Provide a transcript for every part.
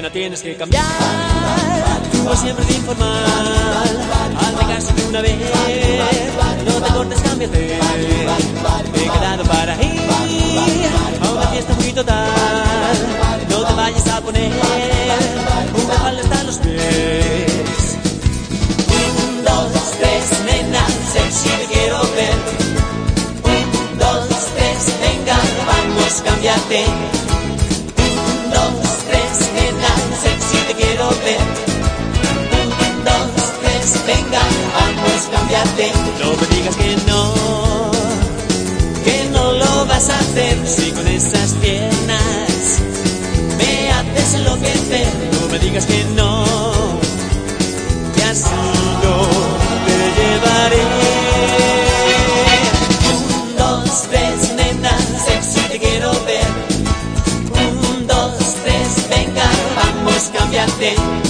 Nena, tienes que cambiar. Tú siempre de informal. Hazme caso de una vez. No te cortes, cámbiate. Me he quedado para ir a una fiesta muy total. No te vayas a poner una falda hasta los pies. Un, dos, tres, nena, sexy te quiero ver. Un, dos, tres, venga, vamos, cámbiate. Me digas que no, que no lo vas a hacer si con esas piernas Me haces enloquecer. no me digas que no, que así no te llevaré. Un, dos, tres, nena, sexy te quiero ver. Un, dos, tres, venga, vamos, cámbiate.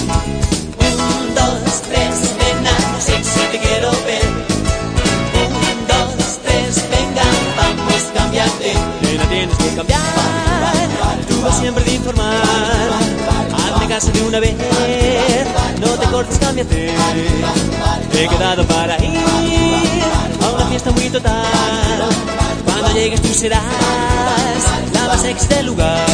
Nena, tienes que cambiar, vas siempre de informal. Hazme caso de una vez, no te cortes, cámbiate. He quedado para ir a una fiesta muy total. Cuando llegues tú serás la más sexy del lugar.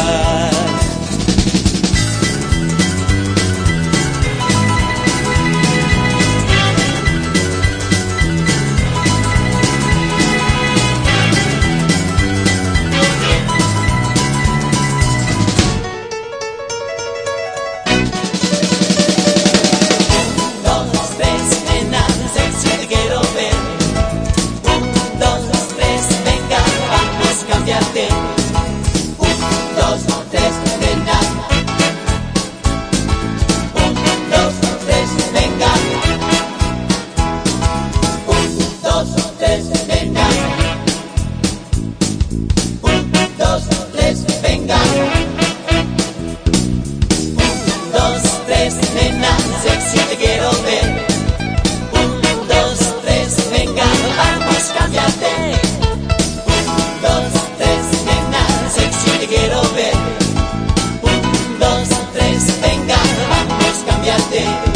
gente.